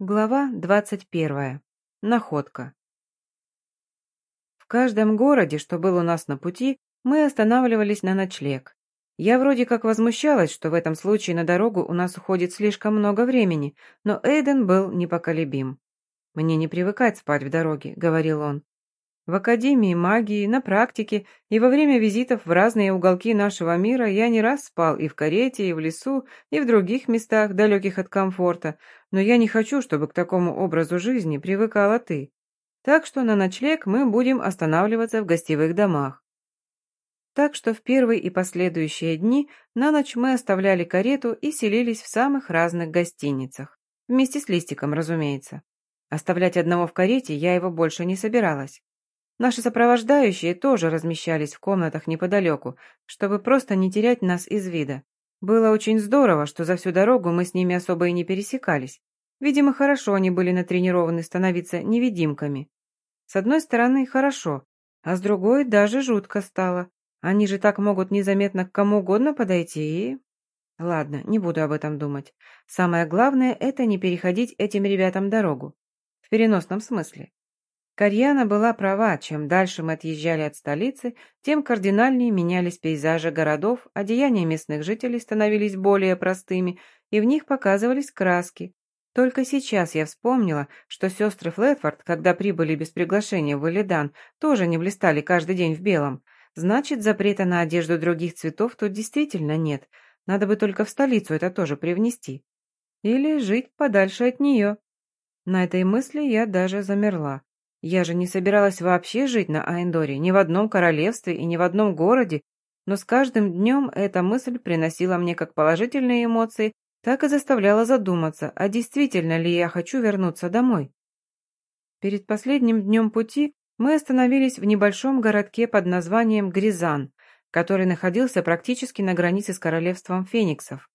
Глава двадцать первая. Находка. В каждом городе, что был у нас на пути, мы останавливались на ночлег. Я вроде как возмущалась, что в этом случае на дорогу у нас уходит слишком много времени, но Эйден был непоколебим. «Мне не привыкать спать в дороге», — говорил он. В Академии магии, на практике и во время визитов в разные уголки нашего мира я не раз спал и в карете, и в лесу, и в других местах, далеких от комфорта, но я не хочу, чтобы к такому образу жизни привыкала ты. Так что на ночлег мы будем останавливаться в гостевых домах. Так что в первые и последующие дни на ночь мы оставляли карету и селились в самых разных гостиницах. Вместе с Листиком, разумеется. Оставлять одного в карете я его больше не собиралась. Наши сопровождающие тоже размещались в комнатах неподалеку, чтобы просто не терять нас из вида. Было очень здорово, что за всю дорогу мы с ними особо и не пересекались. Видимо, хорошо они были натренированы становиться невидимками. С одной стороны, хорошо, а с другой даже жутко стало. Они же так могут незаметно к кому угодно подойти и... Ладно, не буду об этом думать. Самое главное – это не переходить этим ребятам дорогу. В переносном смысле. Карьяна была права, чем дальше мы отъезжали от столицы, тем кардинальнее менялись пейзажи городов, одеяния местных жителей становились более простыми, и в них показывались краски. Только сейчас я вспомнила, что сестры Флетфорд, когда прибыли без приглашения в Элидан, тоже не блистали каждый день в белом. Значит, запрета на одежду других цветов тут действительно нет. Надо бы только в столицу это тоже привнести. Или жить подальше от нее. На этой мысли я даже замерла. Я же не собиралась вообще жить на Айндоре, ни в одном королевстве и ни в одном городе, но с каждым днем эта мысль приносила мне как положительные эмоции, так и заставляла задуматься, а действительно ли я хочу вернуться домой. Перед последним днем пути мы остановились в небольшом городке под названием Гризан, который находился практически на границе с королевством фениксов.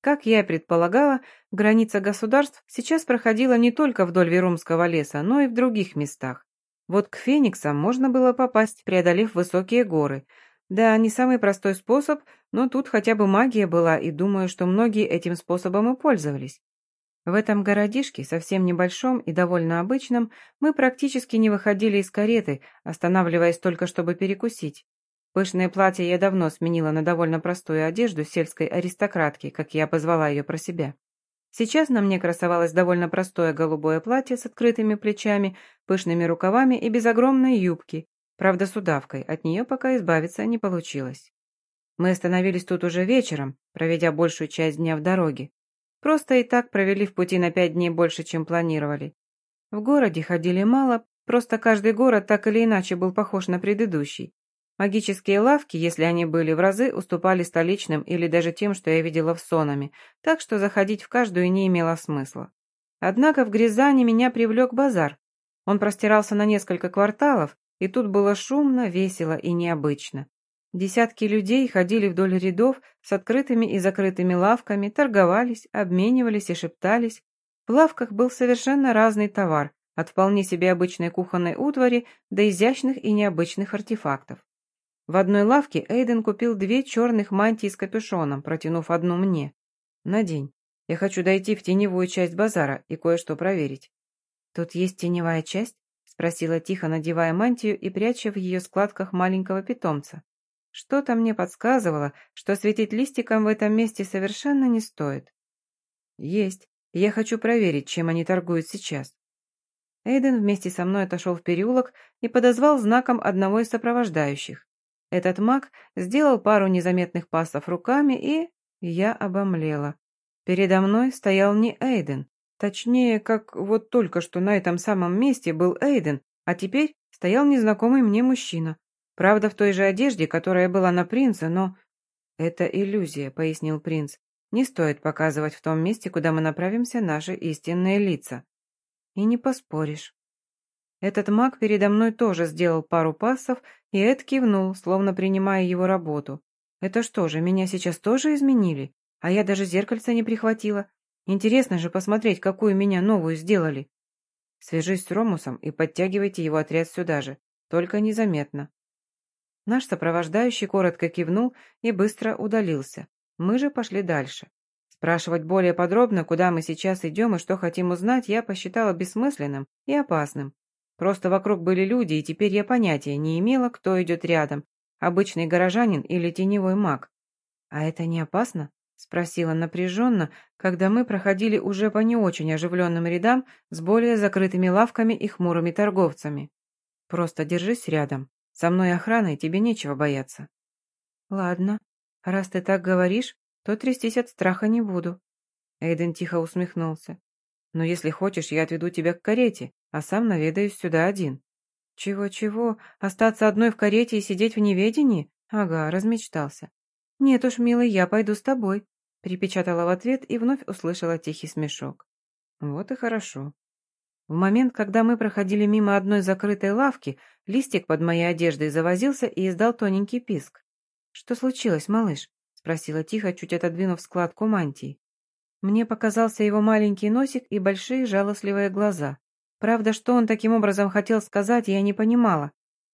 Как я и предполагала, граница государств сейчас проходила не только вдоль Верумского леса, но и в других местах. Вот к Фениксам можно было попасть, преодолев высокие горы. Да, не самый простой способ, но тут хотя бы магия была, и думаю, что многие этим способом и пользовались. В этом городишке, совсем небольшом и довольно обычном, мы практически не выходили из кареты, останавливаясь только чтобы перекусить. Пышное платье я давно сменила на довольно простую одежду сельской аристократки, как я позвала ее про себя. Сейчас на мне красовалось довольно простое голубое платье с открытыми плечами, пышными рукавами и без огромной юбки, правда с удавкой, от нее пока избавиться не получилось. Мы остановились тут уже вечером, проведя большую часть дня в дороге. Просто и так провели в пути на пять дней больше, чем планировали. В городе ходили мало, просто каждый город так или иначе был похож на предыдущий. Магические лавки, если они были в разы, уступали столичным или даже тем, что я видела в Сонами, так что заходить в каждую не имело смысла. Однако в Грязане меня привлек базар. Он простирался на несколько кварталов, и тут было шумно, весело и необычно. Десятки людей ходили вдоль рядов с открытыми и закрытыми лавками, торговались, обменивались и шептались. В лавках был совершенно разный товар, от вполне себе обычной кухонной утвари до изящных и необычных артефактов. В одной лавке Эйден купил две черных мантии с капюшоном, протянув одну мне. «Надень. Я хочу дойти в теневую часть базара и кое-что проверить». «Тут есть теневая часть?» — спросила тихо, надевая мантию и пряча в ее складках маленького питомца. Что-то мне подсказывало, что светить листиком в этом месте совершенно не стоит. «Есть. Я хочу проверить, чем они торгуют сейчас». Эйден вместе со мной отошел в переулок и подозвал знаком одного из сопровождающих. Этот маг сделал пару незаметных пасов руками, и я обомлела. Передо мной стоял не Эйден. Точнее, как вот только что на этом самом месте был Эйден, а теперь стоял незнакомый мне мужчина. Правда, в той же одежде, которая была на принце, но... «Это иллюзия», — пояснил принц. «Не стоит показывать в том месте, куда мы направимся, наши истинные лица». «И не поспоришь». Этот маг передо мной тоже сделал пару пассов, и Эд кивнул, словно принимая его работу. «Это что же, меня сейчас тоже изменили? А я даже зеркальца не прихватила. Интересно же посмотреть, какую меня новую сделали». «Свяжись с Ромусом и подтягивайте его отряд сюда же. Только незаметно». Наш сопровождающий коротко кивнул и быстро удалился. Мы же пошли дальше. Спрашивать более подробно, куда мы сейчас идем и что хотим узнать, я посчитала бессмысленным и опасным. Просто вокруг были люди, и теперь я понятия не имела, кто идет рядом, обычный горожанин или теневой маг. «А это не опасно?» — спросила напряженно, когда мы проходили уже по не очень оживленным рядам с более закрытыми лавками и хмурыми торговцами. «Просто держись рядом. Со мной охраной тебе нечего бояться». «Ладно. Раз ты так говоришь, то трястись от страха не буду». Эйден тихо усмехнулся. «Но если хочешь, я отведу тебя к карете, а сам наведаюсь сюда один». «Чего-чего? Остаться одной в карете и сидеть в неведении? Ага, размечтался. «Нет уж, милый, я пойду с тобой», — припечатала в ответ и вновь услышала тихий смешок. «Вот и хорошо». В момент, когда мы проходили мимо одной закрытой лавки, листик под моей одеждой завозился и издал тоненький писк. «Что случилось, малыш?» — спросила тихо, чуть отодвинув складку мантии. Мне показался его маленький носик и большие жалостливые глаза. Правда, что он таким образом хотел сказать, я не понимала,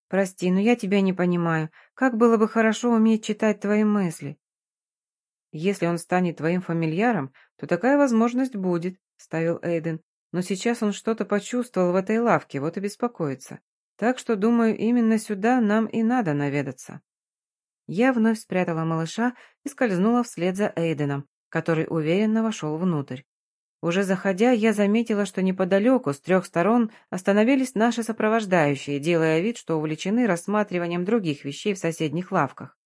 «Прости, но я тебя не понимаю. Как было бы хорошо уметь читать твои мысли?» «Если он станет твоим фамильяром, то такая возможность будет», — ставил Эйден. «Но сейчас он что-то почувствовал в этой лавке, вот и беспокоится. Так что, думаю, именно сюда нам и надо наведаться». Я вновь спрятала малыша и скользнула вслед за Эйденом, который уверенно вошел внутрь. Уже заходя, я заметила, что неподалеку, с трех сторон, остановились наши сопровождающие, делая вид, что увлечены рассматриванием других вещей в соседних лавках.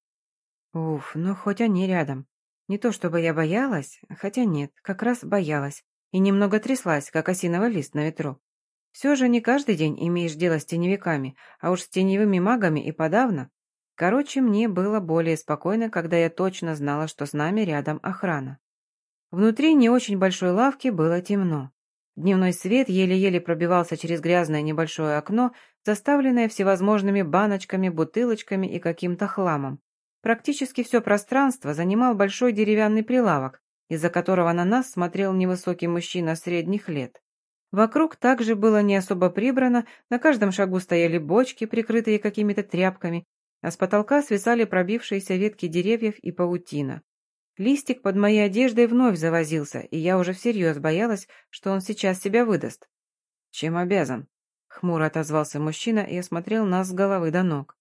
Уф, ну хоть они рядом. Не то чтобы я боялась, хотя нет, как раз боялась, и немного тряслась, как осиновый лист на ветру. Все же не каждый день имеешь дело с теневиками, а уж с теневыми магами и подавно. Короче, мне было более спокойно, когда я точно знала, что с нами рядом охрана. Внутри не очень большой лавки было темно. Дневной свет еле-еле пробивался через грязное небольшое окно, заставленное всевозможными баночками, бутылочками и каким-то хламом. Практически все пространство занимал большой деревянный прилавок, из-за которого на нас смотрел невысокий мужчина средних лет. Вокруг также было не особо прибрано, на каждом шагу стояли бочки, прикрытые какими-то тряпками, а с потолка свисали пробившиеся ветки деревьев и паутина. Листик под моей одеждой вновь завозился, и я уже всерьез боялась, что он сейчас себя выдаст. «Чем обязан?» — хмуро отозвался мужчина и осмотрел нас с головы до ног.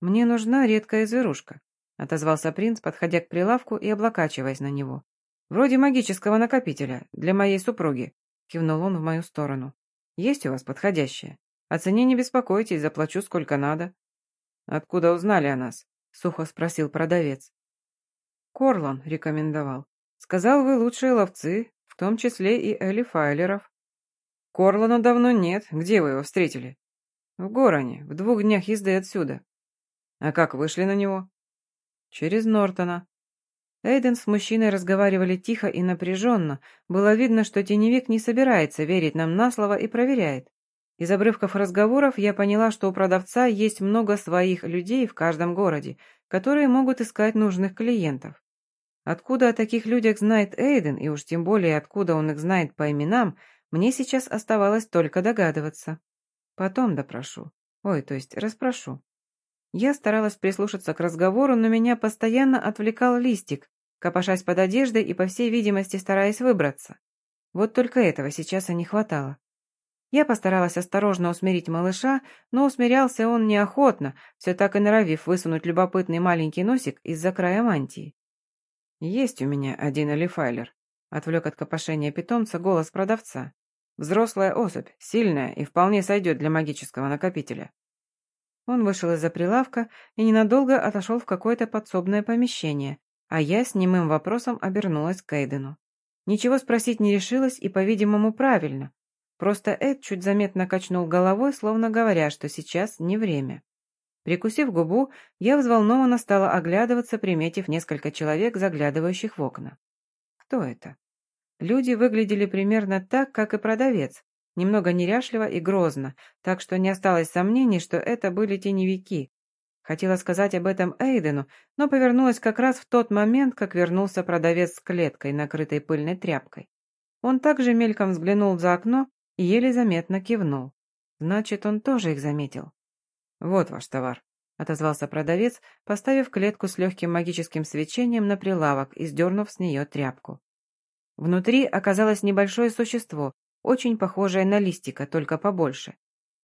«Мне нужна редкая зверушка», — отозвался принц, подходя к прилавку и облокачиваясь на него. «Вроде магического накопителя, для моей супруги», — кивнул он в мою сторону. «Есть у вас подходящее? О цене не беспокойтесь, заплачу сколько надо». «Откуда узнали о нас?» — сухо спросил продавец. Корлан рекомендовал. Сказал, вы лучшие ловцы, в том числе и Элли Файлеров. Корлана давно нет. Где вы его встретили? В Гороне, в двух днях езды отсюда. А как вышли на него? Через Нортона. Эйден с мужчиной разговаривали тихо и напряженно. Было видно, что теневик не собирается верить нам на слово и проверяет. Из обрывков разговоров я поняла, что у продавца есть много своих людей в каждом городе, которые могут искать нужных клиентов. Откуда о таких людях знает Эйден, и уж тем более откуда он их знает по именам, мне сейчас оставалось только догадываться. Потом допрошу. Ой, то есть расспрошу. Я старалась прислушаться к разговору, но меня постоянно отвлекал листик, копошась под одеждой и, по всей видимости, стараясь выбраться. Вот только этого сейчас и не хватало. Я постаралась осторожно усмирить малыша, но усмирялся он неохотно, все так и норовив высунуть любопытный маленький носик из-за края мантии. «Есть у меня один элифайлер», — отвлек от копошения питомца голос продавца. «Взрослая особь, сильная и вполне сойдет для магического накопителя». Он вышел из-за прилавка и ненадолго отошел в какое-то подсобное помещение, а я с немым вопросом обернулась к Эйдену. Ничего спросить не решилась и, по-видимому, правильно. Просто Эд чуть заметно качнул головой, словно говоря, что сейчас не время. Прикусив губу, я взволнованно стала оглядываться, приметив несколько человек, заглядывающих в окна. Кто это? Люди выглядели примерно так, как и продавец, немного неряшливо и грозно, так что не осталось сомнений, что это были теневики. Хотела сказать об этом Эйдену, но повернулась как раз в тот момент, как вернулся продавец с клеткой, накрытой пыльной тряпкой. Он также мельком взглянул за окно и еле заметно кивнул. Значит, он тоже их заметил. «Вот ваш товар», — отозвался продавец, поставив клетку с легким магическим свечением на прилавок и сдернув с нее тряпку. Внутри оказалось небольшое существо, очень похожее на листика, только побольше.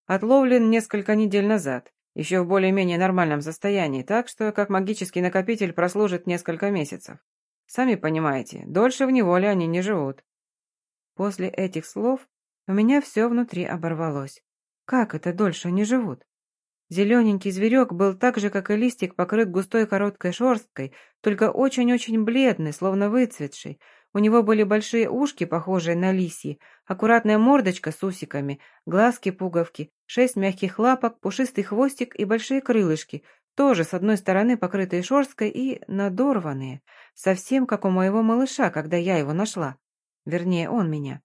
Отловлен несколько недель назад, еще в более-менее нормальном состоянии, так что как магический накопитель прослужит несколько месяцев. Сами понимаете, дольше в неволе они не живут. После этих слов у меня все внутри оборвалось. Как это дольше не живут? Зелененький зверек был так же, как и листик, покрыт густой короткой шерсткой, только очень-очень бледный, словно выцветший. У него были большие ушки, похожие на лисьи, аккуратная мордочка с усиками, глазки-пуговки, шесть мягких лапок, пушистый хвостик и большие крылышки, тоже с одной стороны покрытые шерсткой и надорванные, совсем как у моего малыша, когда я его нашла. Вернее, он меня.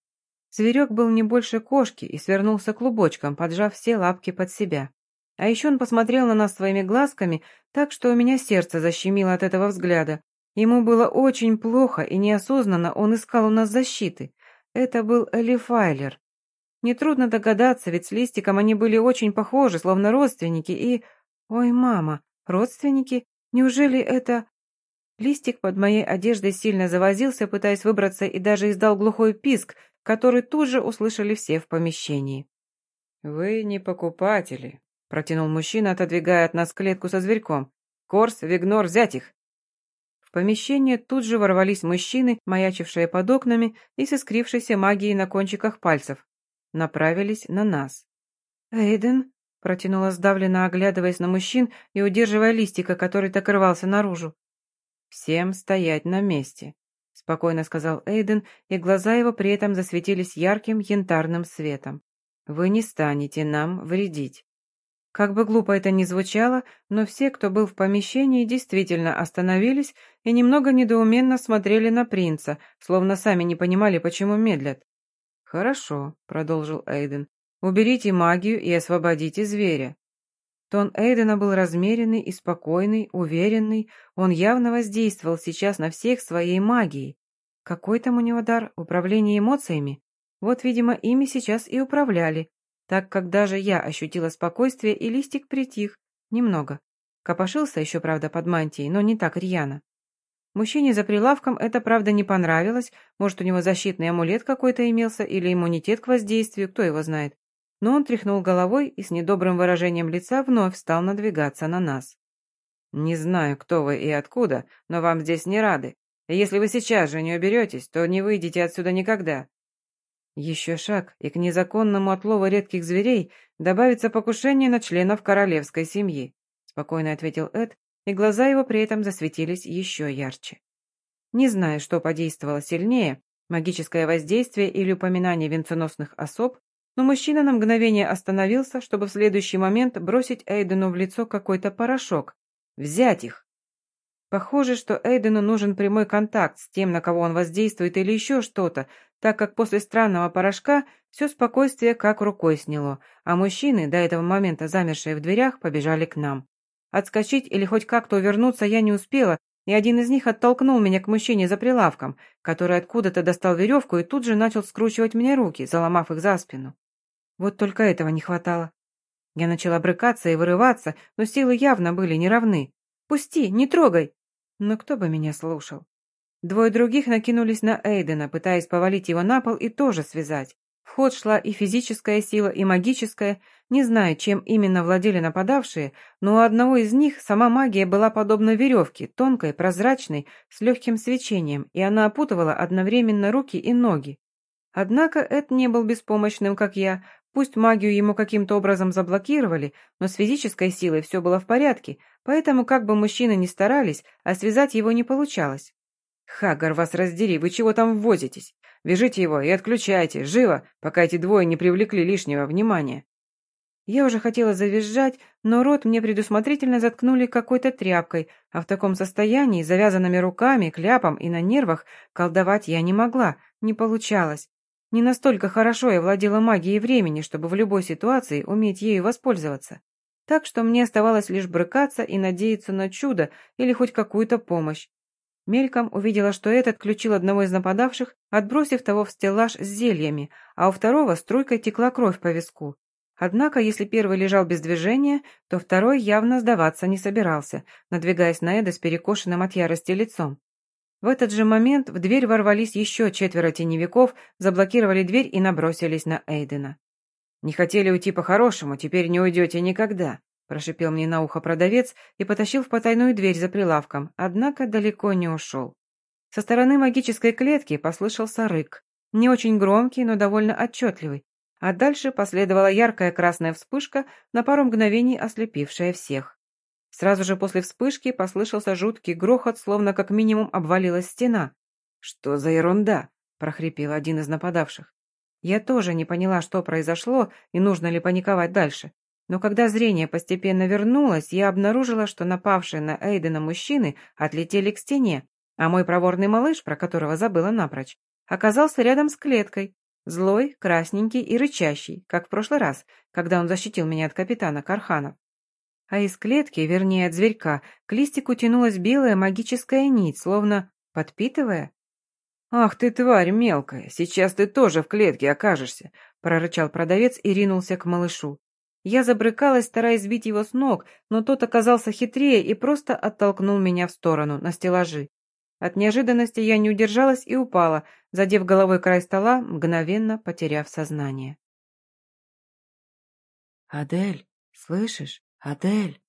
Зверек был не больше кошки и свернулся клубочком, поджав все лапки под себя. А еще он посмотрел на нас своими глазками, так что у меня сердце защемило от этого взгляда. Ему было очень плохо, и неосознанно он искал у нас защиты. Это был Элифайлер. Нетрудно догадаться, ведь с Листиком они были очень похожи, словно родственники, и... Ой, мама, родственники? Неужели это... Листик под моей одеждой сильно завозился, пытаясь выбраться, и даже издал глухой писк, который тут же услышали все в помещении. «Вы не покупатели», Протянул мужчина, отодвигая от нас клетку со зверьком. «Корс, Вигнор, взять их!» В помещение тут же ворвались мужчины, маячившие под окнами и с искрившейся магией на кончиках пальцев. Направились на нас. «Эйден?» — протянула сдавленно, оглядываясь на мужчин и удерживая листика, который так рвался наружу. «Всем стоять на месте», — спокойно сказал Эйден, и глаза его при этом засветились ярким янтарным светом. «Вы не станете нам вредить». Как бы глупо это ни звучало, но все, кто был в помещении, действительно остановились и немного недоуменно смотрели на принца, словно сами не понимали, почему медлят. «Хорошо», — продолжил Эйден, — «уберите магию и освободите зверя». Тон Эйдена был размеренный и спокойный, уверенный, он явно воздействовал сейчас на всех своей магией. Какой там у него дар? Управление эмоциями? Вот, видимо, ими сейчас и управляли, так как даже я ощутила спокойствие, и листик притих. Немного. Копошился еще, правда, под мантией, но не так рьяно. Мужчине за прилавком это, правда, не понравилось, может, у него защитный амулет какой-то имелся или иммунитет к воздействию, кто его знает. Но он тряхнул головой и с недобрым выражением лица вновь стал надвигаться на нас. «Не знаю, кто вы и откуда, но вам здесь не рады. Если вы сейчас же не уберетесь, то не выйдете отсюда никогда. Еще шаг, и к незаконному отлову редких зверей добавится покушение на членов королевской семьи», спокойно ответил Эд, и глаза его при этом засветились еще ярче. Не знаю, что подействовало сильнее, магическое воздействие или упоминание венценосных особ, но мужчина на мгновение остановился, чтобы в следующий момент бросить Эйдену в лицо какой-то порошок. «Взять их!» Похоже, что Эйдену нужен прямой контакт с тем, на кого он воздействует, или еще что-то, так как после странного порошка все спокойствие как рукой сняло, а мужчины, до этого момента замершие в дверях, побежали к нам. Отскочить или хоть как-то увернуться я не успела, и один из них оттолкнул меня к мужчине за прилавком, который откуда-то достал веревку и тут же начал скручивать мне руки, заломав их за спину. Вот только этого не хватало. Я начала брыкаться и вырываться, но силы явно были неравны. «Пусти, не трогай!» Но кто бы меня слушал? Двое других накинулись на Эйдена, пытаясь повалить его на пол и тоже связать. В ход шла и физическая сила, и магическая. Не знаю, чем именно владели нападавшие, но у одного из них сама магия была подобна веревке, тонкой, прозрачной, с легким свечением, и она опутывала одновременно руки и ноги. Однако Эд не был беспомощным, как я. Пусть магию ему каким-то образом заблокировали, но с физической силой все было в порядке, поэтому как бы мужчины ни старались, а связать его не получалось. «Хагар, вас раздери, вы чего там ввозитесь? Вяжите его и отключайте, живо, пока эти двое не привлекли лишнего внимания». Я уже хотела завизжать, но рот мне предусмотрительно заткнули какой-то тряпкой, а в таком состоянии, завязанными руками, кляпом и на нервах, колдовать я не могла, не получалось. Не настолько хорошо я владела магией времени, чтобы в любой ситуации уметь ею воспользоваться. Так что мне оставалось лишь брыкаться и надеяться на чудо или хоть какую-то помощь. Мельком увидела, что этот ключил одного из нападавших, отбросив того в стеллаж с зельями, а у второго струйкой текла кровь по виску. Однако, если первый лежал без движения, то второй явно сдаваться не собирался, надвигаясь на Эда с перекошенным от ярости лицом. В этот же момент в дверь ворвались еще четверо теневиков, заблокировали дверь и набросились на Эйдена. «Не хотели уйти по-хорошему, теперь не уйдете никогда», прошипел мне на ухо продавец и потащил в потайную дверь за прилавком, однако далеко не ушел. Со стороны магической клетки послышался рык. Не очень громкий, но довольно отчетливый. А дальше последовала яркая красная вспышка, на пару мгновений ослепившая всех. Сразу же после вспышки послышался жуткий грохот, словно как минимум обвалилась стена. «Что за ерунда?» – прохрипел один из нападавших. Я тоже не поняла, что произошло и нужно ли паниковать дальше. Но когда зрение постепенно вернулось, я обнаружила, что напавшие на Эйдена мужчины отлетели к стене, а мой проворный малыш, про которого забыла напрочь, оказался рядом с клеткой, злой, красненький и рычащий, как в прошлый раз, когда он защитил меня от капитана Карханов. А из клетки, вернее от зверька, к листику тянулась белая магическая нить, словно подпитывая. «Ах ты, тварь мелкая, сейчас ты тоже в клетке окажешься», прорычал продавец и ринулся к малышу. Я забрыкалась, стараясь сбить его с ног, но тот оказался хитрее и просто оттолкнул меня в сторону, на стеллажи. От неожиданности я не удержалась и упала, задев головой край стола, мгновенно потеряв сознание. «Адель, слышишь? Адель!»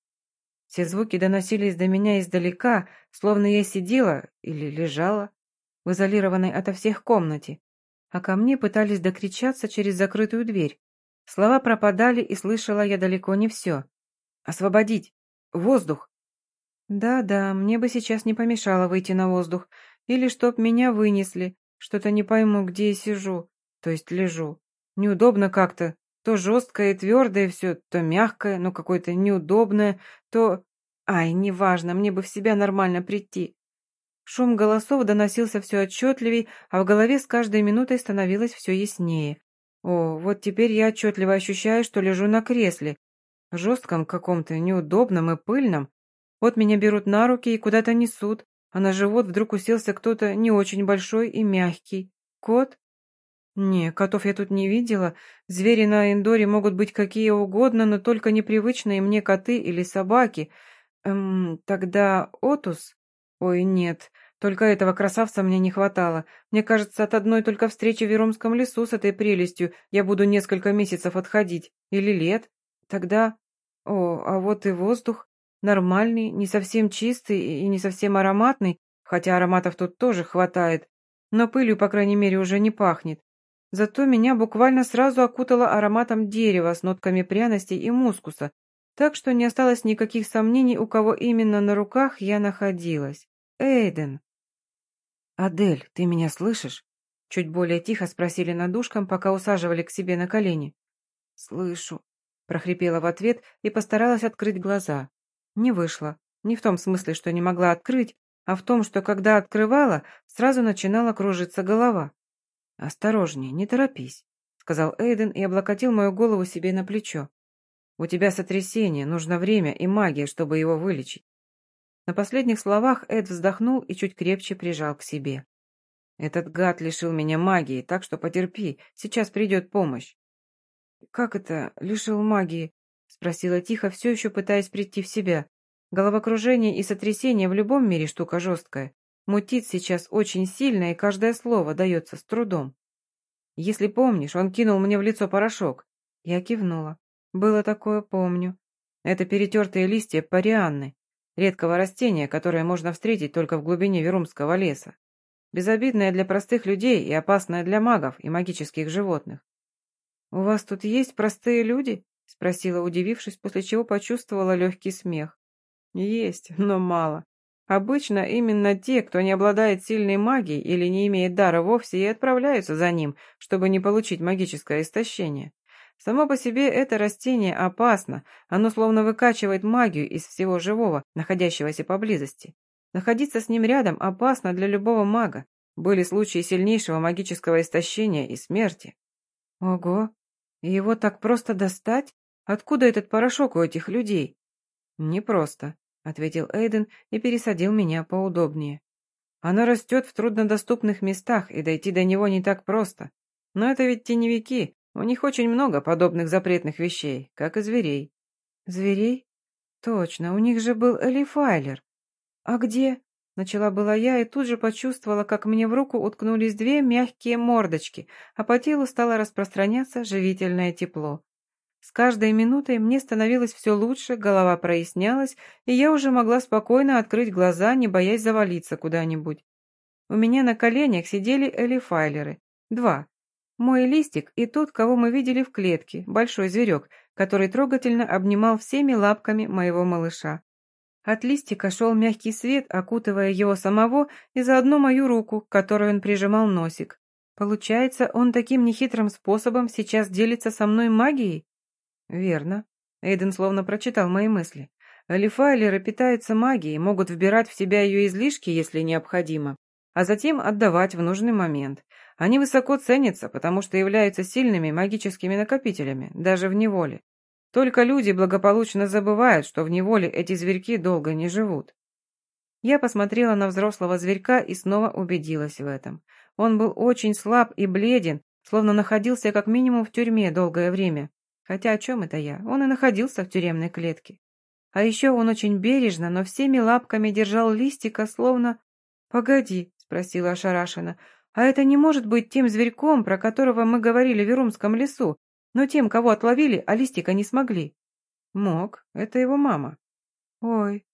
Все звуки доносились до меня издалека, словно я сидела или лежала в изолированной ото всех комнате, а ко мне пытались докричаться через закрытую дверь. Слова пропадали, и слышала я далеко не все. «Освободить! Воздух!» «Да-да, мне бы сейчас не помешало выйти на воздух. Или чтоб меня вынесли. Что-то не пойму, где я сижу. То есть лежу. Неудобно как-то. То жесткое и твердое все, то мягкое, но какое-то неудобное, то... Ай, неважно, мне бы в себя нормально прийти». Шум голосов доносился все отчетливей, а в голове с каждой минутой становилось все яснее. О, вот теперь я отчетливо ощущаю, что лежу на кресле, жестком каком-то, неудобном и пыльном. Вот меня берут на руки и куда-то несут, а на живот вдруг уселся кто-то не очень большой и мягкий. Кот? Не, котов я тут не видела. Звери на Эндоре могут быть какие угодно, но только непривычные мне коты или собаки. Эм, тогда Отус? Ой, нет, только этого красавца мне не хватало. Мне кажется, от одной только встречи в Верумском лесу с этой прелестью я буду несколько месяцев отходить. Или лет. Тогда... О, а вот и воздух. Нормальный, не совсем чистый и не совсем ароматный, хотя ароматов тут тоже хватает. Но пылью, по крайней мере, уже не пахнет. Зато меня буквально сразу окутало ароматом дерева с нотками пряностей и мускуса, так что не осталось никаких сомнений, у кого именно на руках я находилась. Эйден. «Адель, ты меня слышишь?» Чуть более тихо спросили над ушком, пока усаживали к себе на колени. «Слышу», — прохрипела в ответ и постаралась открыть глаза. Не вышло. Не в том смысле, что не могла открыть, а в том, что когда открывала, сразу начинала кружиться голова. «Осторожнее, не торопись», — сказал Эйден и облокотил мою голову себе на плечо. «У тебя сотрясение, нужно время и магия, чтобы его вылечить. На последних словах Эд вздохнул и чуть крепче прижал к себе. «Этот гад лишил меня магии, так что потерпи, сейчас придет помощь». «Как это, лишил магии?» — спросила тихо, все еще пытаясь прийти в себя. Головокружение и сотрясение в любом мире штука жесткая. Мутит сейчас очень сильно, и каждое слово дается с трудом. Если помнишь, он кинул мне в лицо порошок. Я кивнула. Было такое, помню. Это перетертые листья парианны редкого растения, которое можно встретить только в глубине Верумского леса. Безобидное для простых людей и опасное для магов и магических животных. «У вас тут есть простые люди?» — спросила, удивившись, после чего почувствовала легкий смех. «Есть, но мало. Обычно именно те, кто не обладает сильной магией или не имеет дара вовсе, и отправляются за ним, чтобы не получить магическое истощение. Само по себе это растение опасно, оно словно выкачивает магию из всего живого, находящегося поблизости. Находиться с ним рядом опасно для любого мага. Были случаи сильнейшего магического истощения и смерти. Ого, его так просто достать? Откуда этот порошок у этих людей? Непросто, ответил Эйден и пересадил меня поудобнее. Оно растет в труднодоступных местах, и дойти до него не так просто. Но это ведь теневики, у них очень много подобных запретных вещей, как и зверей. Зверей? Точно, у них же был Элифайлер. А где? Начала была я и тут же почувствовала, как мне в руку уткнулись две мягкие мордочки, а по телу стало распространяться живительное тепло. С каждой минутой мне становилось все лучше, голова прояснялась, и я уже могла спокойно открыть глаза, не боясь завалиться куда-нибудь. У меня на коленях сидели элифайлеры. Два. Мой листик и тот, кого мы видели в клетке, большой зверек, который трогательно обнимал всеми лапками моего малыша. От листика шел мягкий свет, окутывая его самого и заодно мою руку, к которой он прижимал носик. Получается, он таким нехитрым способом сейчас делится со мной магией? Верно. Эйден словно прочитал мои мысли. Алифайлеры питаются магией, могут вбирать в себя ее излишки, если необходимо, а затем отдавать в нужный момент. Они высоко ценятся, потому что являются сильными магическими накопителями, даже в неволе. Только люди благополучно забывают, что в неволе эти зверьки долго не живут. Я посмотрела на взрослого зверька и снова убедилась в этом. Он был очень слаб и бледен, словно находился как минимум в тюрьме долгое время. Хотя о чем это я? Он и находился в тюремной клетке. А еще он очень бережно, но всеми лапками держал листика, словно... «Погоди», — спросила ошарашенно, «а это не может быть тем зверьком, про которого мы говорили в Верумском лесу, но тем, кого отловили, а листика не смогли?» «Мог. Это его мама». «Ой».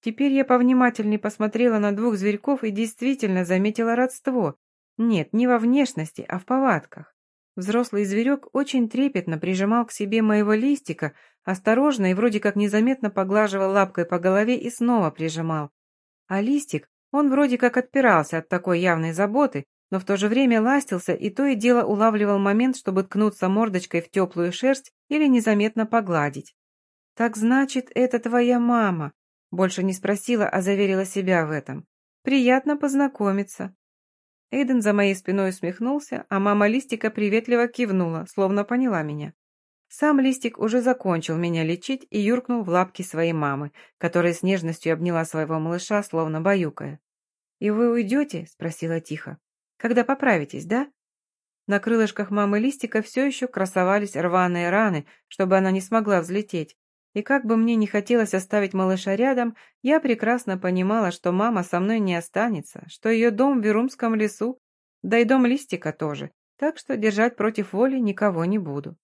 Теперь я повнимательней посмотрела на двух зверьков и действительно заметила родство. Нет, не во внешности, а в повадках. Взрослый зверек очень трепетно прижимал к себе моего листика, осторожно и вроде как незаметно поглаживал лапкой по голове и снова прижимал. А листик, он вроде как отпирался от такой явной заботы, но в то же время ластился и то и дело улавливал момент, чтобы ткнуться мордочкой в теплую шерсть или незаметно погладить. «Так значит, это твоя мама?» Больше не спросила, а заверила себя в этом. «Приятно познакомиться». Эйден за моей спиной усмехнулся, а мама Листика приветливо кивнула, словно поняла меня. Сам Листик уже закончил меня лечить и юркнул в лапки своей мамы, которая с нежностью обняла своего малыша, словно баюкая. «И вы уйдете?» — спросила тихо. «Когда поправитесь, да?» На крылышках мамы Листика все еще красовались рваные раны, чтобы она не смогла взлететь, и как бы мне не хотелось оставить малыша рядом, я прекрасно понимала, что мама со мной не останется, что ее дом в Верумском лесу, да и дом Листика тоже, так что держать против воли никого не буду.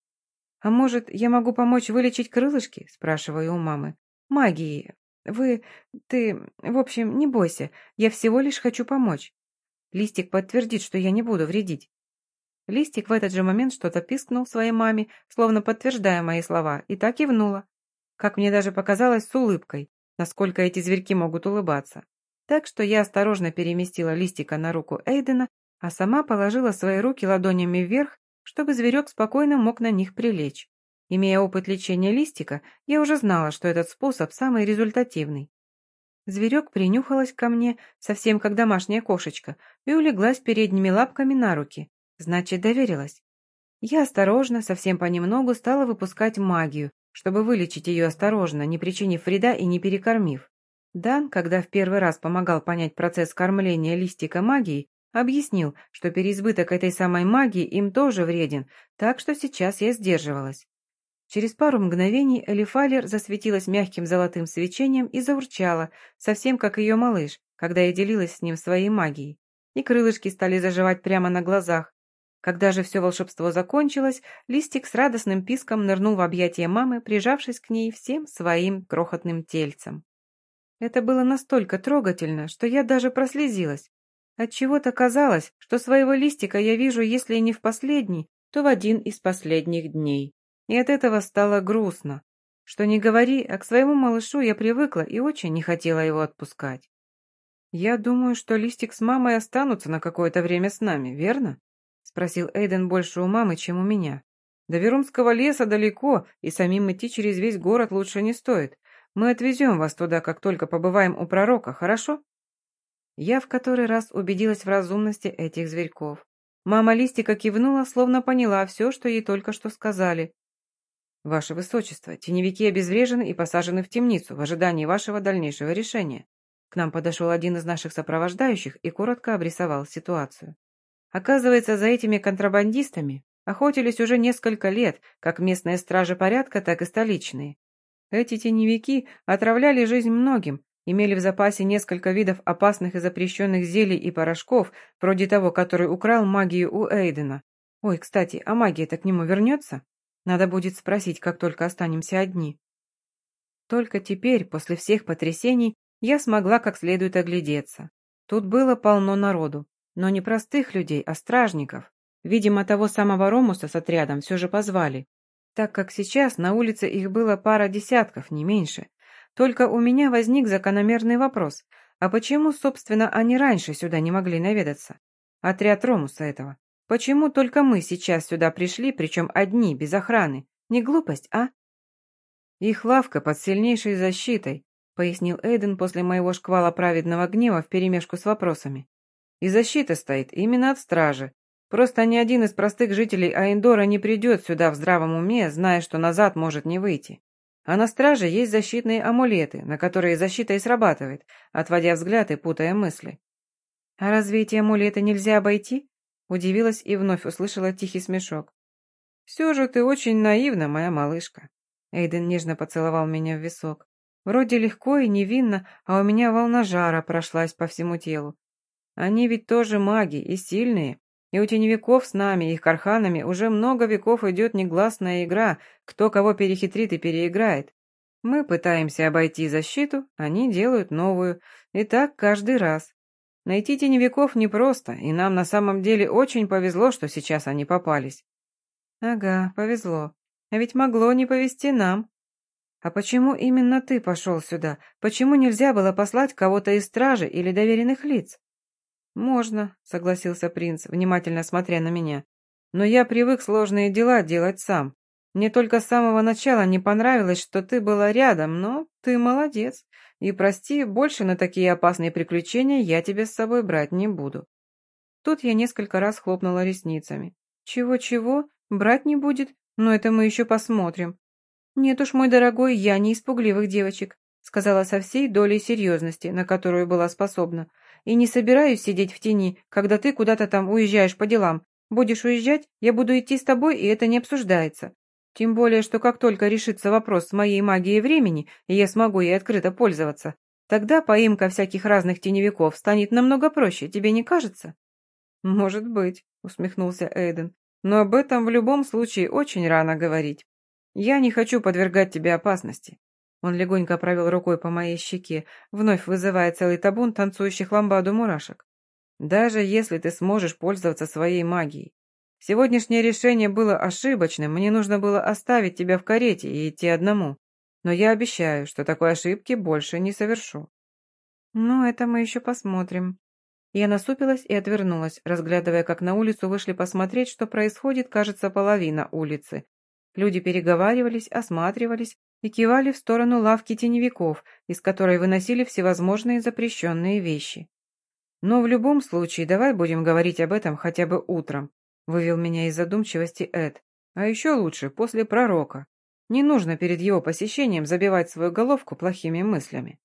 «А может, я могу помочь вылечить крылышки?» – спрашиваю у мамы. «Магии. Вы... Ты... В общем, не бойся, я всего лишь хочу помочь». Листик подтвердит, что я не буду вредить. Листик в этот же момент что-то пискнул своей маме, словно подтверждая мои слова, и так и внула как мне даже показалось, с улыбкой, насколько эти зверьки могут улыбаться. Так что я осторожно переместила листика на руку Эйдена, а сама положила свои руки ладонями вверх, чтобы зверек спокойно мог на них прилечь. Имея опыт лечения листика, я уже знала, что этот способ самый результативный. Зверек принюхалась ко мне, совсем как домашняя кошечка, и улеглась передними лапками на руки. Значит, доверилась. Я осторожно, совсем понемногу, стала выпускать магию, чтобы вылечить ее осторожно, не причинив вреда и не перекормив. Дан, когда в первый раз помогал понять процесс кормления листика магией, объяснил, что переизбыток этой самой магии им тоже вреден, так что сейчас я сдерживалась. Через пару мгновений Элифалер засветилась мягким золотым свечением и заурчала, совсем как ее малыш, когда я делилась с ним своей магией. И крылышки стали заживать прямо на глазах, когда же все волшебство закончилось, Листик с радостным писком нырнул в объятия мамы, прижавшись к ней всем своим крохотным тельцем. Это было настолько трогательно, что я даже прослезилась. Отчего-то казалось, что своего листика я вижу, если не в последний, то в один из последних дней. И от этого стало грустно. Что не говори, а к своему малышу я привыкла и очень не хотела его отпускать. «Я думаю, что листик с мамой останутся на какое-то время с нами, верно?» — спросил Эйден больше у мамы, чем у меня. «До Верумского леса далеко, и самим идти через весь город лучше не стоит. Мы отвезем вас туда, как только побываем у пророка, хорошо?» Я в который раз убедилась в разумности этих зверьков. Мама Листика кивнула, словно поняла все, что ей только что сказали. «Ваше Высочество, теневики обезврежены и посажены в темницу в ожидании вашего дальнейшего решения». К нам подошел один из наших сопровождающих и коротко обрисовал ситуацию. Оказывается, за этими контрабандистами охотились уже несколько лет, как местные стражи порядка, так и столичные. Эти теневики отравляли жизнь многим, имели в запасе несколько видов опасных и запрещенных зелий и порошков, вроде того, который украл магию у Эйдена. Ой, кстати, а магия-то к нему вернется? Надо будет спросить, как только останемся одни. Только теперь, после всех потрясений, я смогла как следует оглядеться. Тут было полно народу, но не простых людей, а стражников. Видимо, того самого Ромуса с отрядом все же позвали, так как сейчас на улице их было пара десятков, не меньше. Только у меня возник закономерный вопрос, а почему, собственно, они раньше сюда не могли наведаться? Отряд Ромуса этого. Почему только мы сейчас сюда пришли, причем одни, без охраны? Не глупость, а? Их лавка под сильнейшей защитой, пояснил Эйден после моего шквала праведного гнева вперемешку с вопросами. И защита стоит именно от стражи. Просто ни один из простых жителей Аиндора не придет сюда в здравом уме, зная, что назад может не выйти. А на страже есть защитные амулеты, на которые защита и срабатывает, отводя взгляд и путая мысли. «А разве эти амулеты нельзя обойти?» Удивилась и вновь услышала тихий смешок. «Все же ты очень наивна, моя малышка». Эйден нежно поцеловал меня в висок. Вроде легко и невинно, а у меня волна жара прошлась по всему телу. Они ведь тоже маги и сильные, и у теневиков с нами, их карханами, уже много веков идет негласная игра, кто кого перехитрит и переиграет. Мы пытаемся обойти защиту, они делают новую, и так каждый раз. Найти теневиков непросто, и нам на самом деле очень повезло, что сейчас они попались. Ага, повезло. А ведь могло не повезти нам. А почему именно ты пошел сюда? Почему нельзя было послать кого-то из стражи или доверенных лиц? Можно, согласился принц, внимательно смотря на меня. Но я привык сложные дела делать сам. Мне только с самого начала не понравилось, что ты была рядом, но ты молодец. И прости, больше на такие опасные приключения я тебя с собой брать не буду. Тут я несколько раз хлопнула ресницами. Чего-чего? Брать не будет? Но это мы еще посмотрим. Нет уж, мой дорогой, я не испугливых девочек, сказала со всей долей серьезности, на которую была способна. И не собираюсь сидеть в тени, когда ты куда-то там уезжаешь по делам. Будешь уезжать, я буду идти с тобой, и это не обсуждается. Тем более, что как только решится вопрос с моей магией времени, и я смогу ей открыто пользоваться, тогда поимка всяких разных теневиков станет намного проще, тебе не кажется? Может быть, усмехнулся Эйден, но об этом в любом случае очень рано говорить. Я не хочу подвергать тебе опасности. Он легонько провел рукой по моей щеке, вновь вызывая целый табун танцующих ламбаду мурашек. Даже если ты сможешь пользоваться своей магией, Сегодняшнее решение было ошибочным, мне нужно было оставить тебя в карете и идти одному. Но я обещаю, что такой ошибки больше не совершу». «Ну, это мы еще посмотрим». Я насупилась и отвернулась, разглядывая, как на улицу вышли посмотреть, что происходит, кажется, половина улицы. Люди переговаривались, осматривались и кивали в сторону лавки теневиков, из которой выносили всевозможные запрещенные вещи. Но в любом случае, давай будем говорить об этом хотя бы утром. Вывел меня из задумчивости Эд. А еще лучше, после пророка. Не нужно перед его посещением забивать свою головку плохими мыслями.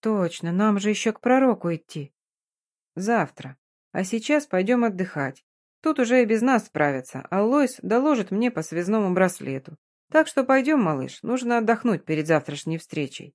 Точно, нам же еще к пророку идти. Завтра. А сейчас пойдем отдыхать. Тут уже и без нас справятся, а Лойс доложит мне по связному браслету. Так что пойдем, малыш, нужно отдохнуть перед завтрашней встречей.